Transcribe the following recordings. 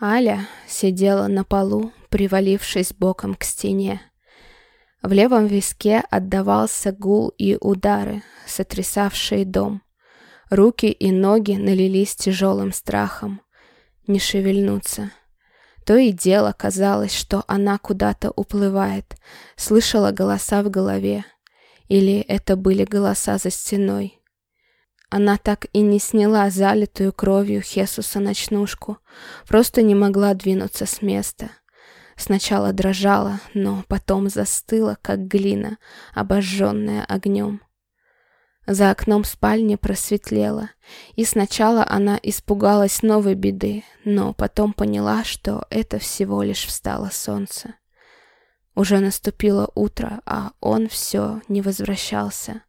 Аля сидела на полу, привалившись боком к стене. В левом виске отдавался гул и удары, сотрясавшие дом. Руки и ноги налились тяжелым страхом. Не шевельнуться. То и дело казалось, что она куда-то уплывает, слышала голоса в голове. Или это были голоса за стеной. Она так и не сняла залитую кровью Хесуса ночнушку, просто не могла двинуться с места. Сначала дрожала, но потом застыла, как глина, обожженная огнем. За окном спальни просветлело, и сначала она испугалась новой беды, но потом поняла, что это всего лишь встало солнце. Уже наступило утро, а он все не возвращался.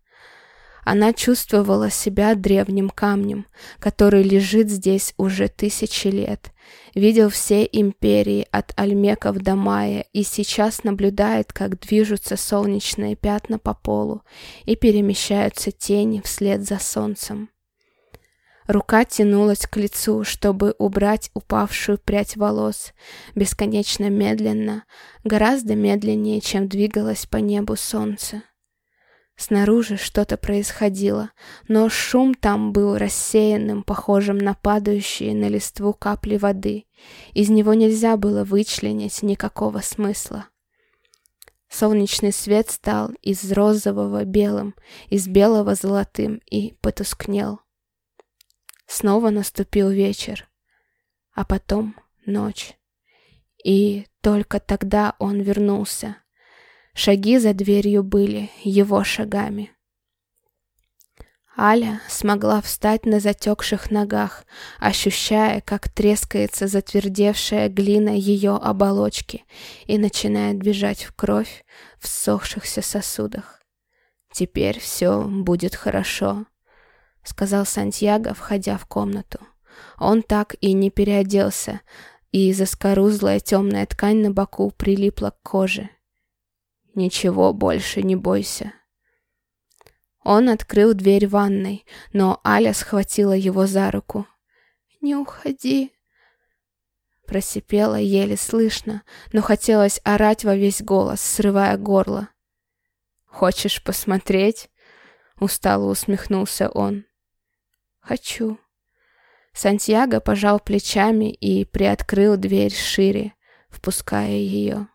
Она чувствовала себя древним камнем, который лежит здесь уже тысячи лет, видел все империи от Альмеков до Майя и сейчас наблюдает, как движутся солнечные пятна по полу и перемещаются тени вслед за солнцем. Рука тянулась к лицу, чтобы убрать упавшую прядь волос, бесконечно медленно, гораздо медленнее, чем двигалось по небу солнце. Снаружи что-то происходило, но шум там был рассеянным, похожим на падающие на листву капли воды. Из него нельзя было вычленить никакого смысла. Солнечный свет стал из розового белым, из белого золотым и потускнел. Снова наступил вечер, а потом ночь. И только тогда он вернулся, Шаги за дверью были его шагами. Аля смогла встать на затекших ногах, ощущая, как трескается затвердевшая глина ее оболочки и начинает бежать в кровь в ссохшихся сосудах. «Теперь все будет хорошо», — сказал Сантьяго, входя в комнату. Он так и не переоделся, и заскорузлая темная ткань на боку прилипла к коже. Ничего больше не бойся. Он открыл дверь ванной, но Аля схватила его за руку. «Не уходи!» Просипела еле слышно, но хотелось орать во весь голос, срывая горло. «Хочешь посмотреть?» Устало усмехнулся он. «Хочу». Сантьяго пожал плечами и приоткрыл дверь шире, впуская ее.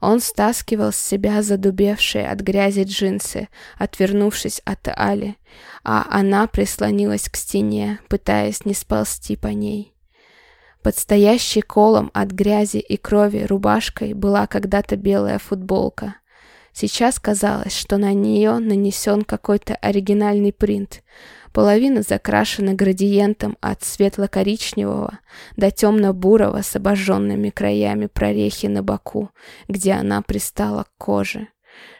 Он стаскивал с себя задубевшие от грязи джинсы, отвернувшись от Али, а она прислонилась к стене, пытаясь не сползти по ней. Под стоящей колом от грязи и крови рубашкой была когда-то белая футболка. Сейчас казалось, что на нее нанесен какой-то оригинальный принт, Половина закрашена градиентом от светло-коричневого до темно-бурого с обожженными краями прорехи на боку, где она пристала к коже.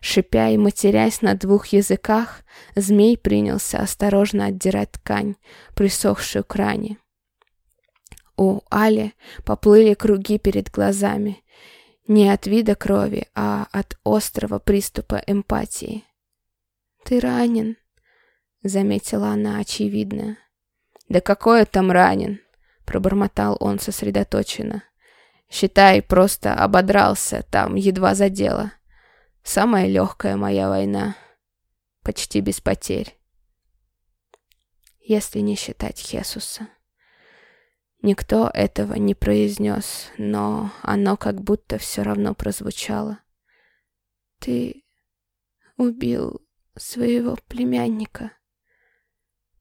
Шипя и матерясь на двух языках, змей принялся осторожно отдирать ткань, присохшую к ране. У Али поплыли круги перед глазами, не от вида крови, а от острого приступа эмпатии. «Ты ранен», Заметила она очевидно. «Да какой там ранен?» Пробормотал он сосредоточенно. «Считай, просто ободрался, там едва задело. Самая легкая моя война. Почти без потерь. Если не считать Хесуса». Никто этого не произнес, но оно как будто все равно прозвучало. «Ты убил своего племянника»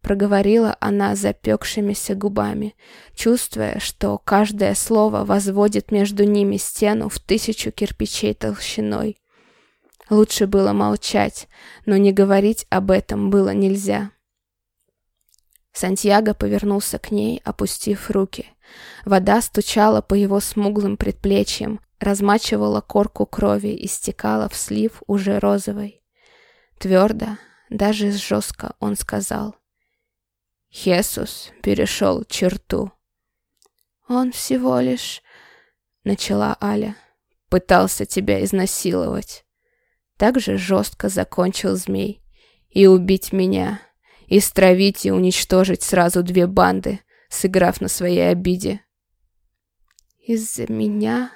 проговорила она запекшимися губами, чувствуя, что каждое слово возводит между ними стену в тысячу кирпичей толщиной. Лучше было молчать, но не говорить об этом было нельзя. Сантьяго повернулся к ней, опустив руки. Вода стучала по его смуглым предплечьям, размачивала корку крови и стекала в слив уже розовой. Твердо, даже жестко он сказал — Хесус перешел черту. «Он всего лишь...» — начала Аля. «Пытался тебя изнасиловать». Так же жестко закончил змей. «И убить меня, и стравить и уничтожить сразу две банды, сыграв на своей обиде». Из-за меня...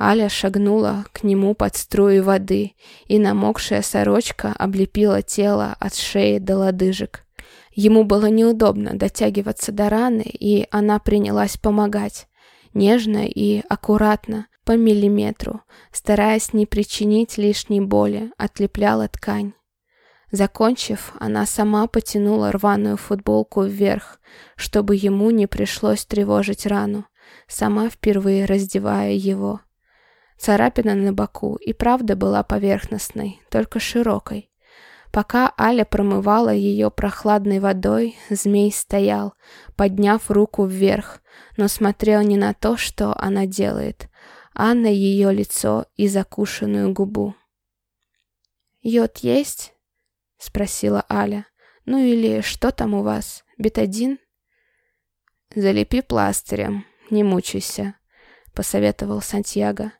Аля шагнула к нему под струи воды, и намокшая сорочка облепила тело от шеи до лодыжек. Ему было неудобно дотягиваться до раны, и она принялась помогать. Нежно и аккуратно, по миллиметру, стараясь не причинить лишней боли, отлепляла ткань. Закончив, она сама потянула рваную футболку вверх, чтобы ему не пришлось тревожить рану, сама впервые раздевая его. Царапина на боку и правда была поверхностной, только широкой. Пока Аля промывала ее прохладной водой, змей стоял, подняв руку вверх, но смотрел не на то, что она делает, а на ее лицо и закушенную губу. «Йод есть?» — спросила Аля. «Ну или что там у вас? Бетадин?» «Залепи пластырем, не мучайся», — посоветовал Сантьяго.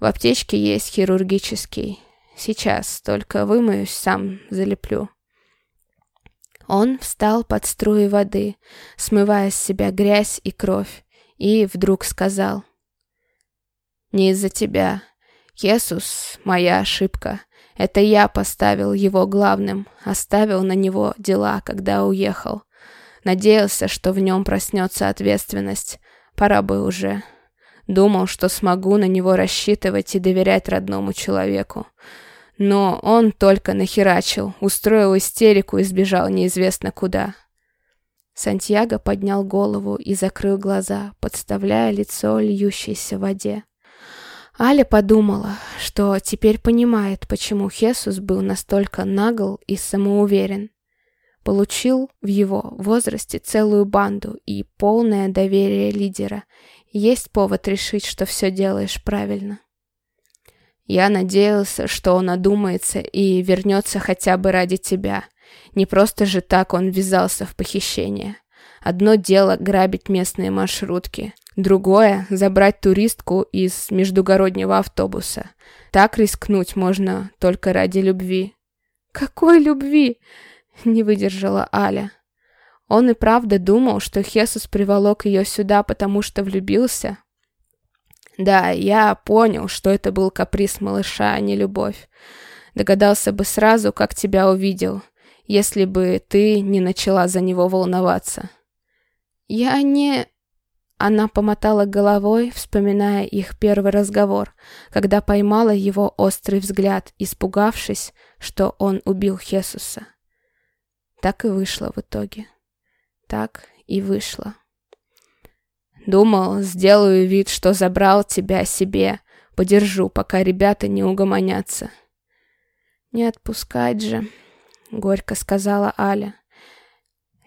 В аптечке есть хирургический. Сейчас, только вымоюсь, сам залеплю. Он встал под струи воды, смывая с себя грязь и кровь, и вдруг сказал. «Не из-за тебя. Иисус — моя ошибка. Это я поставил его главным, оставил на него дела, когда уехал. Надеялся, что в нем проснется ответственность. Пора бы уже». Думал, что смогу на него рассчитывать и доверять родному человеку. Но он только нахерачил, устроил истерику и сбежал неизвестно куда. Сантьяго поднял голову и закрыл глаза, подставляя лицо льющейся воде. Аля подумала, что теперь понимает, почему Хесус был настолько нагл и самоуверен. Получил в его возрасте целую банду и полное доверие лидера, есть повод решить, что все делаешь правильно. Я надеялся, что он одумается и вернется хотя бы ради тебя. Не просто же так он ввязался в похищение. Одно дело грабить местные маршрутки, другое — забрать туристку из междугороднего автобуса. Так рискнуть можно только ради любви. «Какой любви?» — не выдержала Аля. Он и правда думал, что Хесус приволок ее сюда, потому что влюбился? Да, я понял, что это был каприз малыша, а не любовь. Догадался бы сразу, как тебя увидел, если бы ты не начала за него волноваться. Я не... Она помотала головой, вспоминая их первый разговор, когда поймала его острый взгляд, испугавшись, что он убил Хесуса. Так и вышло в итоге. Так и вышло. Думал, сделаю вид, что забрал тебя себе. Подержу, пока ребята не угомонятся. Не отпускать же, горько сказала Аля.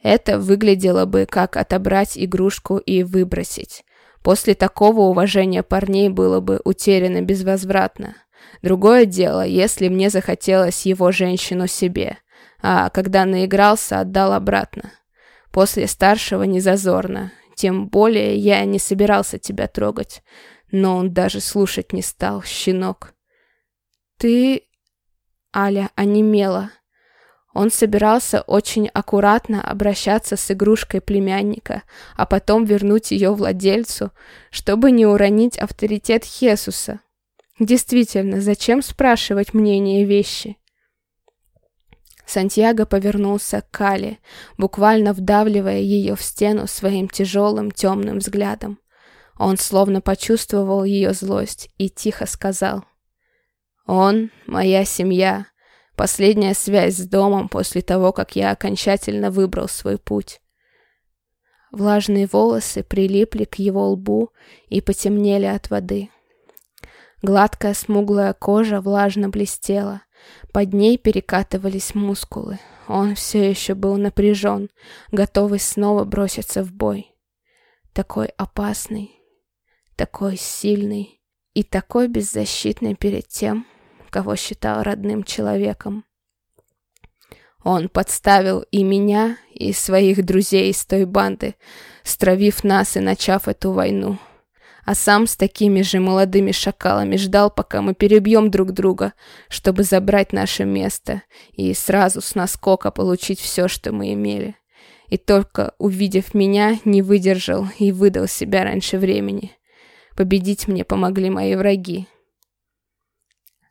Это выглядело бы как отобрать игрушку и выбросить. После такого уважения парней было бы утеряно безвозвратно. Другое дело, если мне захотелось его женщину себе, а когда наигрался, отдал обратно. После старшего не зазорно. Тем более я не собирался тебя трогать. Но он даже слушать не стал, щенок. Ты... Аля онемела. Он собирался очень аккуратно обращаться с игрушкой племянника, а потом вернуть ее владельцу, чтобы не уронить авторитет Хесуса. Действительно, зачем спрашивать мнение вещи? Сантьяго повернулся к Кали, буквально вдавливая ее в стену своим тяжелым темным взглядом. Он словно почувствовал ее злость и тихо сказал. «Он — моя семья, последняя связь с домом после того, как я окончательно выбрал свой путь». Влажные волосы прилипли к его лбу и потемнели от воды. Гладкая смуглая кожа влажно блестела, под ней перекатывались мускулы. Он все еще был напряжен, готовый снова броситься в бой. Такой опасный, такой сильный и такой беззащитный перед тем, кого считал родным человеком. Он подставил и меня, и своих друзей из той банды, стравив нас и начав эту войну а сам с такими же молодыми шакалами ждал, пока мы перебьем друг друга, чтобы забрать наше место и сразу с наскока получить все, что мы имели. И только увидев меня, не выдержал и выдал себя раньше времени. Победить мне помогли мои враги.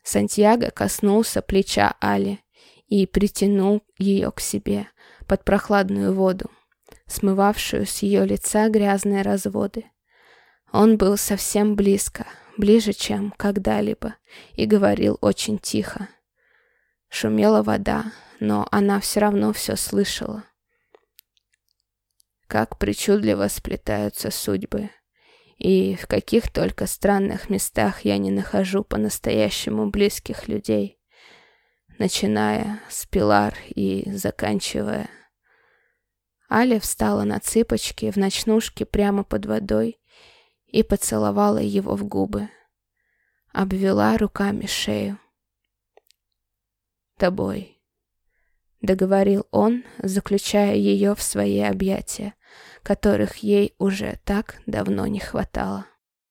Сантьяго коснулся плеча Али и притянул ее к себе под прохладную воду, смывавшую с ее лица грязные разводы. Он был совсем близко, ближе, чем когда-либо, и говорил очень тихо. Шумела вода, но она все равно все слышала. Как причудливо сплетаются судьбы. И в каких только странных местах я не нахожу по-настоящему близких людей, начиная с Пилар и заканчивая. Аля встала на цыпочки в ночнушке прямо под водой и поцеловала его в губы. Обвела руками шею. «Тобой», — договорил он, заключая ее в свои объятия, которых ей уже так давно не хватало.